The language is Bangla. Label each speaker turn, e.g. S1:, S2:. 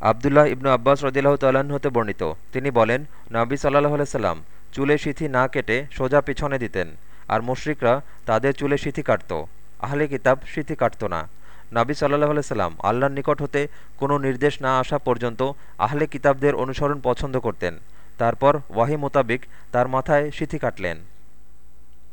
S1: আবদুল্লাহ ইবনু আব্বাস রদিল্লাহ তাল্লাহ্ন হতে বর্ণিত। তিনি বলেন, নাবি সাল্লাহ আলাইসাল্লাম চুলে সিথি না কেটে সোজা পিছনে দিতেন, আর মুশরিকরা তাদের চুলে সিথি কাটত। আহলে কিতাব সিথি কাটত না। নাবি সাল্লাহ আলাইসাল্লাম আল্লাহর নিকট হতে কোনো নির্দেশ না আসা পর্যন্ত আহলে কিতাবদের অনুসরণ পছন্দ করতেন। তারপর ওয়াহি মোতাবিক তার মাথায় সিথি কাটলেন।